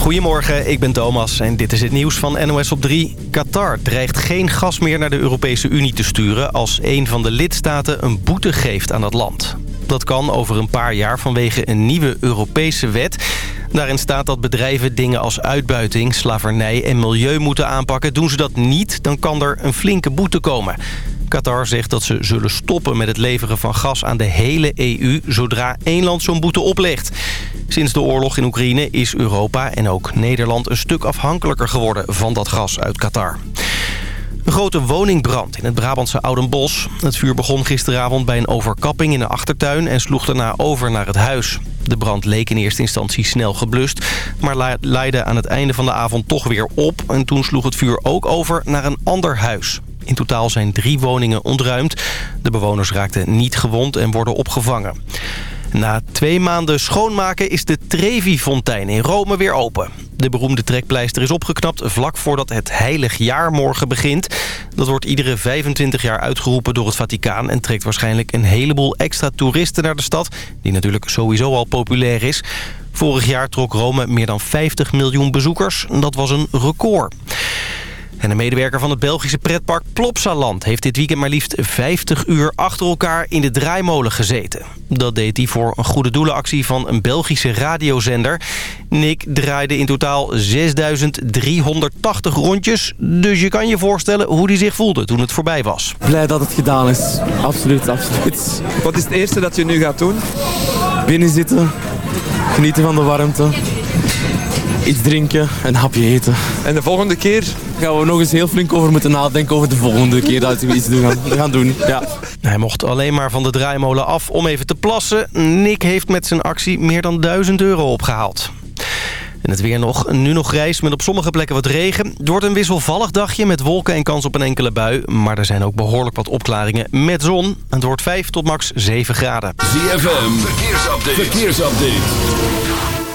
Goedemorgen, ik ben Thomas en dit is het nieuws van NOS op 3. Qatar dreigt geen gas meer naar de Europese Unie te sturen... als een van de lidstaten een boete geeft aan het land. Dat kan over een paar jaar vanwege een nieuwe Europese wet. Daarin staat dat bedrijven dingen als uitbuiting, slavernij en milieu moeten aanpakken. Doen ze dat niet, dan kan er een flinke boete komen. Qatar zegt dat ze zullen stoppen met het leveren van gas aan de hele EU... zodra één land zo'n boete oplegt. Sinds de oorlog in Oekraïne is Europa en ook Nederland... een stuk afhankelijker geworden van dat gas uit Qatar. Een grote woningbrand in het Brabantse Oudenbos. Het vuur begon gisteravond bij een overkapping in de achtertuin... en sloeg daarna over naar het huis. De brand leek in eerste instantie snel geblust... maar leidde aan het einde van de avond toch weer op... en toen sloeg het vuur ook over naar een ander huis. In totaal zijn drie woningen ontruimd. De bewoners raakten niet gewond en worden opgevangen. Na twee maanden schoonmaken is de Trevi-fontein in Rome weer open. De beroemde trekpleister is opgeknapt vlak voordat het heilig jaar morgen begint. Dat wordt iedere 25 jaar uitgeroepen door het Vaticaan... en trekt waarschijnlijk een heleboel extra toeristen naar de stad... die natuurlijk sowieso al populair is. Vorig jaar trok Rome meer dan 50 miljoen bezoekers. Dat was een record. En een medewerker van het Belgische pretpark Plopsaland... heeft dit weekend maar liefst 50 uur achter elkaar in de draaimolen gezeten. Dat deed hij voor een goede doelenactie van een Belgische radiozender. Nick draaide in totaal 6.380 rondjes. Dus je kan je voorstellen hoe hij zich voelde toen het voorbij was. Blij dat het gedaan is. Absoluut, absoluut. Wat is het eerste dat je nu gaat doen? Binnen zitten, genieten van de warmte iets drinken, een hapje eten. En de volgende keer? Gaan we nog eens heel flink over moeten nadenken over de volgende keer dat we iets gaan, gaan doen. Ja. Hij mocht alleen maar van de draaimolen af om even te plassen. Nick heeft met zijn actie meer dan 1000 euro opgehaald. En het weer nog. Nu nog grijs met op sommige plekken wat regen. Het wordt een wisselvallig dagje met wolken en kans op een enkele bui. Maar er zijn ook behoorlijk wat opklaringen met zon. Het wordt 5 tot max 7 graden. ZFM, verkeersupdate. verkeersupdate.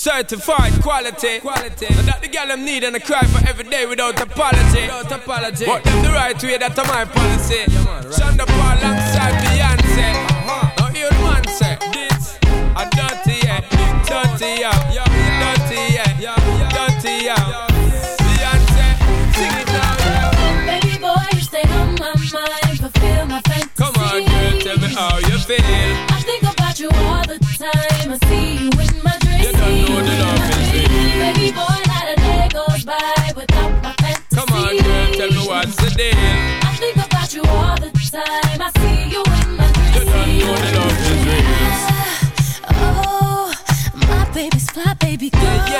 Certified quality. quality. And that the girl them need and I cry for every day without apology. Without apology. But them the right way, that's my policy. Yeah, man, right. Shonda Paul alongside Beyonce. Uh-huh. Now you man say this a dirty yeah, dirty yeah, dirty yeah, dirty yeah. Beyonce, sing it now. Baby boy, you stay on my mind, fulfill my fantasy. Come on, girl, tell me how you feel. You don't know the love is real. Baby boy, not a day goes by without my fantasy. Come on, girl, tell me what's the deal. I think about you all the time. I see you in my dreams. You don't know the love is. Oh, my baby's fly, baby girl. Yeah, Yes,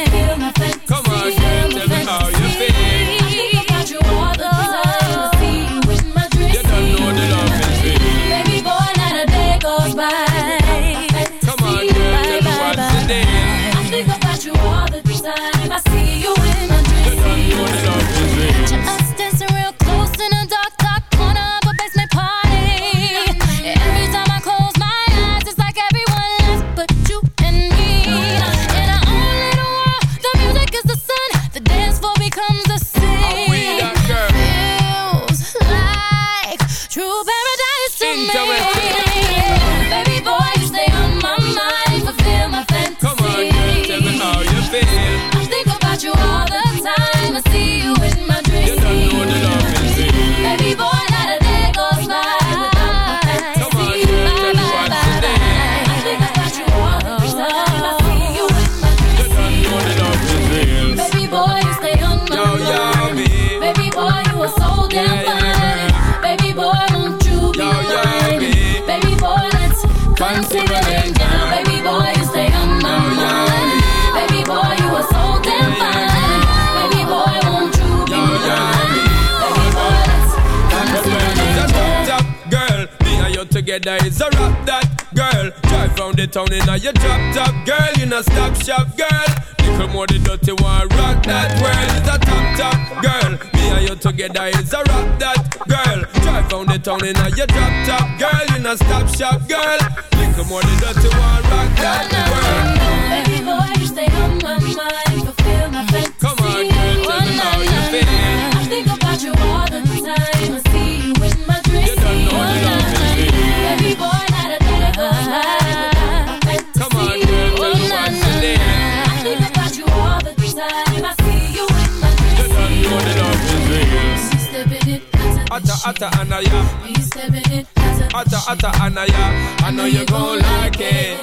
one. Baby boy, you stay on my mind. Baby boy, you are so damn fine. Baby boy, won't you be mine? Baby. Girl, me and you together is a rap that girl. Drive round the town in a your drop top girl. You not stop shop girl Little more the dirty one rock that world is a top top girl. Me and you together is a rap that girl. Drive round the town in a your drop top girl. You not stop shop girl. Little more the dirty one rock that world. Baby boy, you stay on my mind, fulfill my fantasy. Come on, girl, tell me how you feel. I think about you all the time. Atta atta anaya, be stepping it, atta atta anaya. I know you gon' like it.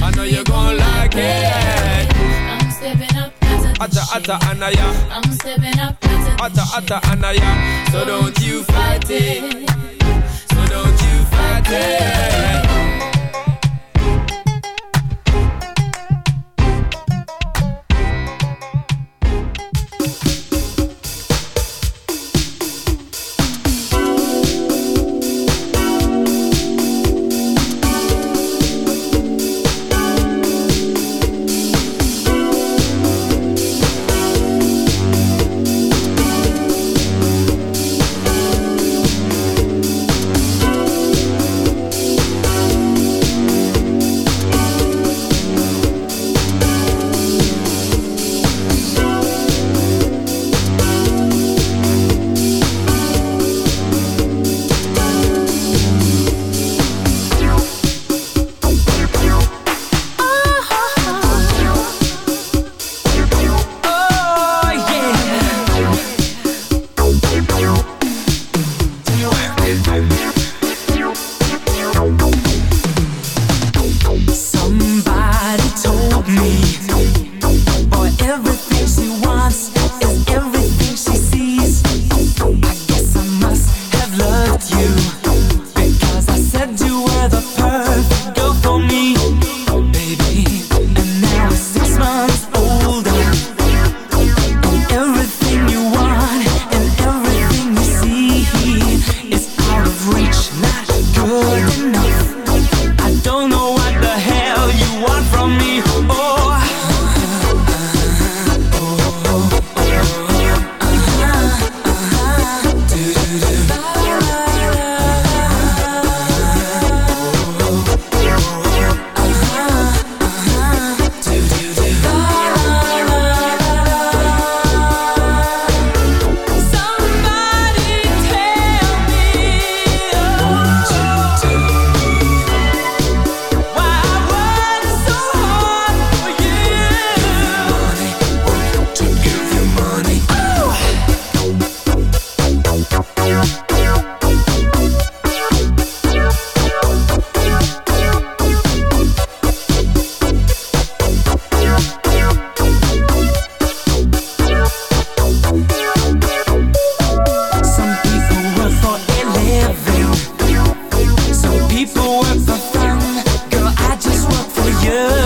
I know you gon' like it. I'm stepping up, Atta atta anaya, I'm stepping up, atta atta anaya. So don't you fight it. So don't you fight it. People work for fun. Girl, I just work for you.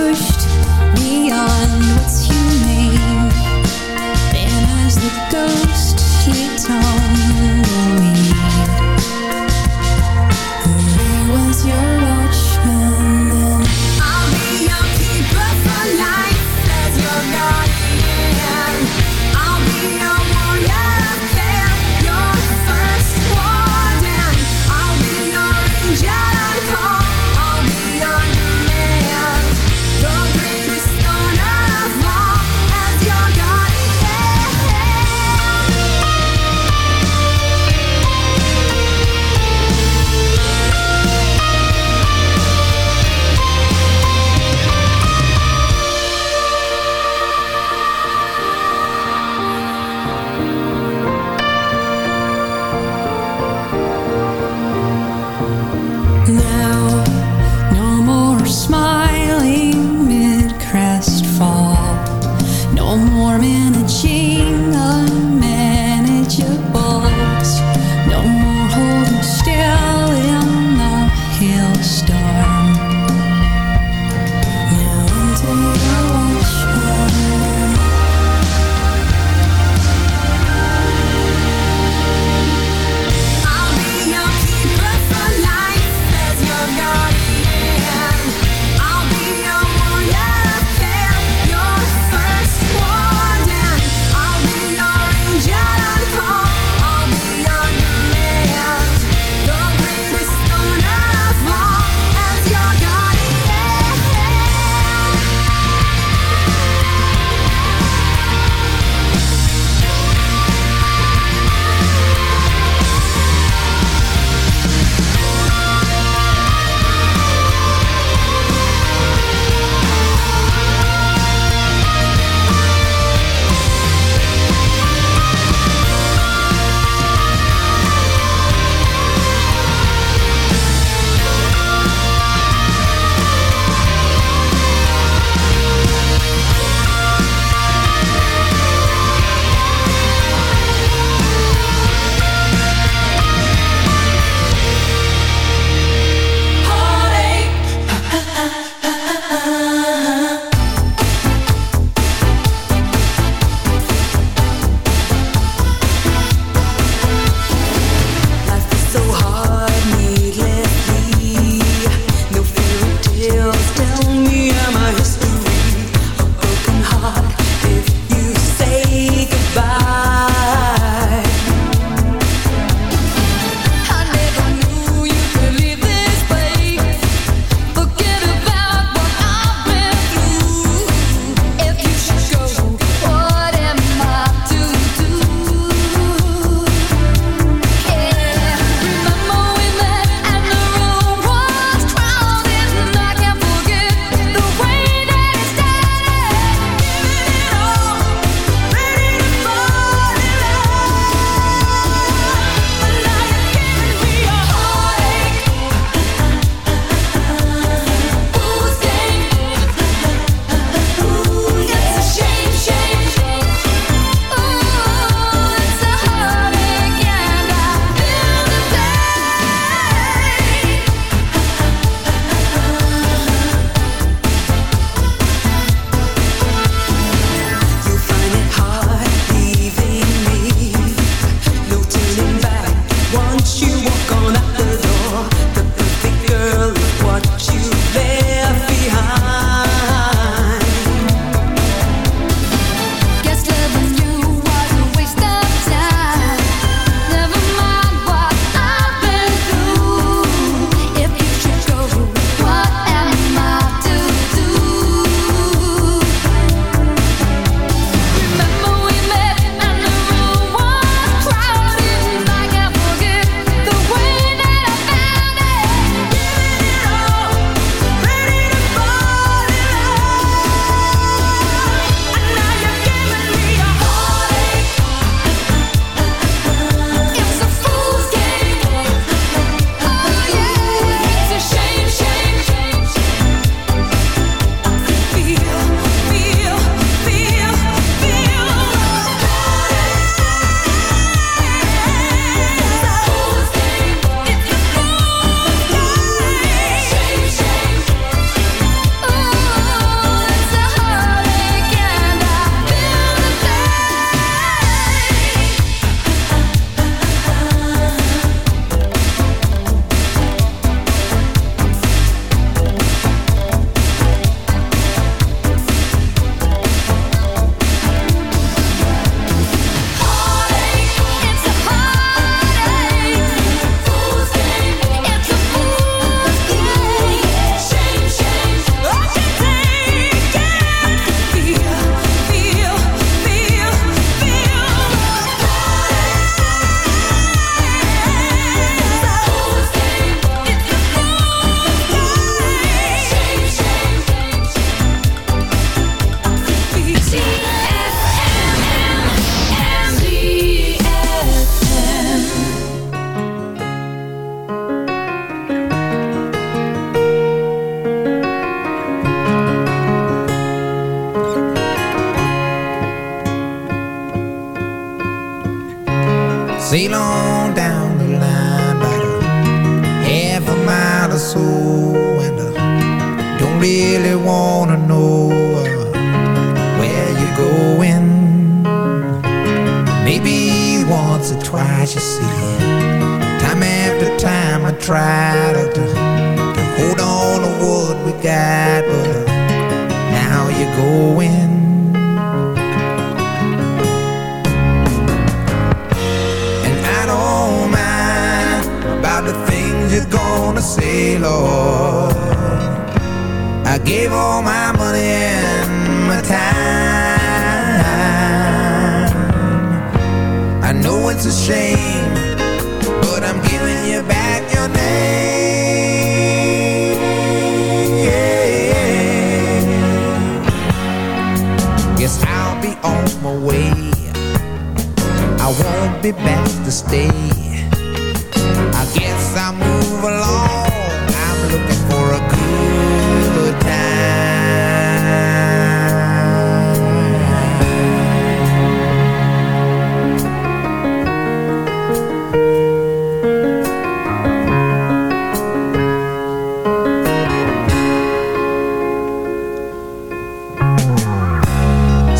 pushed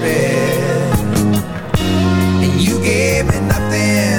happy And you gave me nothing.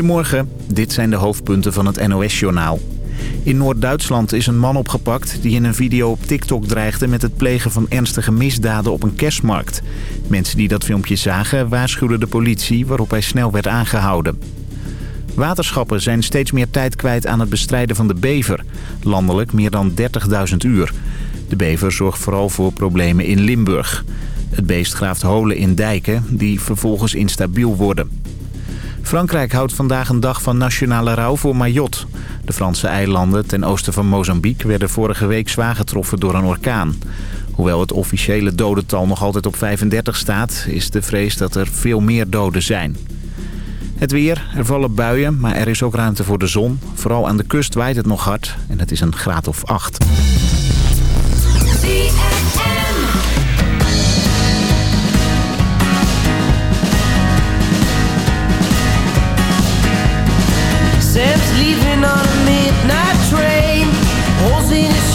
Goedemorgen, dit zijn de hoofdpunten van het NOS-journaal. In Noord-Duitsland is een man opgepakt die in een video op TikTok dreigde met het plegen van ernstige misdaden op een kerstmarkt. Mensen die dat filmpje zagen waarschuwden de politie waarop hij snel werd aangehouden. Waterschappen zijn steeds meer tijd kwijt aan het bestrijden van de bever. Landelijk meer dan 30.000 uur. De bever zorgt vooral voor problemen in Limburg. Het beest graaft holen in dijken die vervolgens instabiel worden. Frankrijk houdt vandaag een dag van nationale rouw voor Mayotte. De Franse eilanden ten oosten van Mozambique werden vorige week zwaar getroffen door een orkaan. Hoewel het officiële dodental nog altijd op 35 staat... is de vrees dat er veel meer doden zijn. Het weer, er vallen buien, maar er is ook ruimte voor de zon. Vooral aan de kust waait het nog hard en het is een graad of 8. Holes in his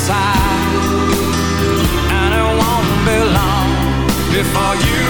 inside. And it won't be long before you